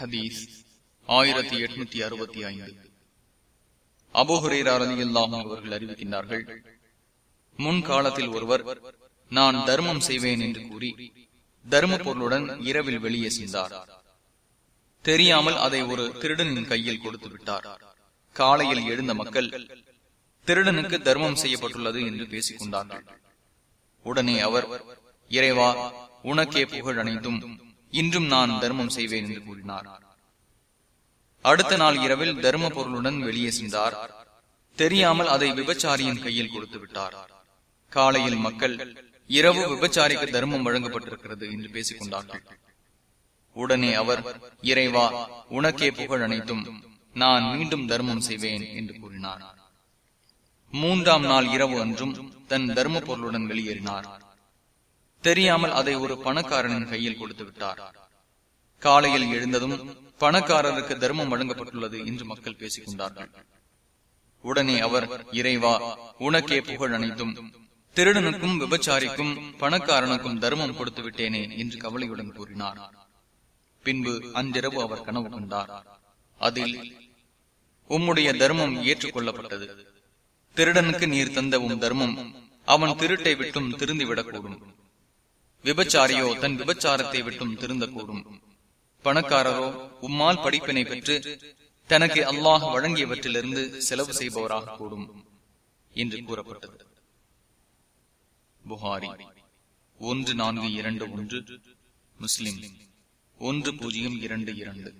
ஹதீஸ் ஆயிரத்தி எட்நூத்தி அறுபத்தி ஐந்து. அபோஹரேரா அல்லாஹும் அவர்கள் அறிவிக்கின்றார்கள் முன்காலத்தில் ஒருவர் நான் தர்மம் செய்வேன் என்று கூறி தர்ம பொருளுடன் இரவில் வெளியே சென்றார். தெரியாமல் அதை ஒரு திருடனின் கையில் கொடுத்து விட்டார். காலையில் எழுந்த மக்கள் திருடனுக்கு தர்மம் செய்யப்பட்டுள்ளது என்று பேசிக் கொண்டார்கள் உடனே அவர் இறைவா உனக்கே புகழ் அனைத்தும் இன்றும் நான் தர்மம் செய்வேன் என்று கூறினார். அடுத்த நாள் இரவில் தர்ம பொருளுடன் வெளியே சென்றார். தெரியாமல் அதை விபச்சாரியின் கையில் கொடுத்து விட்டார். காலையில் மக்கள் இரவு விபச்சாரிக்கு தர்மம் வழங்கப்பட்டிருக்கிறது என்று பேசிக் கொண்டார்கள் உடனே அவர் இறைவா உனக்கே புகழ் அனைத்தும் நான் மீண்டும் தர்மம் செய்வேன் என்று கூறினார். மூன்றாம் நாள் இரவு அன்றும் தன் தர்ம பொருளுடன் வெளியேறினார். தெரியாமல் அதை ஒரு பணக்காரனின் கையில் கொடுத்து விட்டார். காலையில் எழுந்ததும் பணக்காரருக்கு தர்மம் வழங்கப்பட்டுள்ளது என்று மக்கள் பேசிக் கொண்டார்கள். உடனே அவர் இறைவா உனக்கே புகழ் அனைத்தும். திருடனுக்கும் விபச்சாரிக்கும் பணக்காரனுக்கும் தர்மம் கொடுத்து விட்டேனே என்று கவலையுடன் கூறினார். பின்பு அன்றிரவு அவர் கனவு கொண்டார். அதில் உம்முடைய தர்மம் ஏற்றுக்கொள்ளப்பட்டது. திருடனுக்கு நீர் தந்த உம் தர்மம் அவன் திருட்டை விட்டும் திருந்திவிடக்கூடும் விபச்சாரியோ தன் விபச்சாரத்தை விட்டும் திருந்த கூடும் பணக்காரரோ உம்மால் படிப்பினை பெற்று தனக்கு அல்லாஹ் வழங்கியவற்றிலிருந்து செலவு செய்பவராக கூடும் என்று கூறப்பட்டது. புகாரி ஒன்று நான்கு இரண்டு ஒன்று முஸ்லிம் ஒன்று பூஜ்ஜியம் இரண்டு இரண்டு.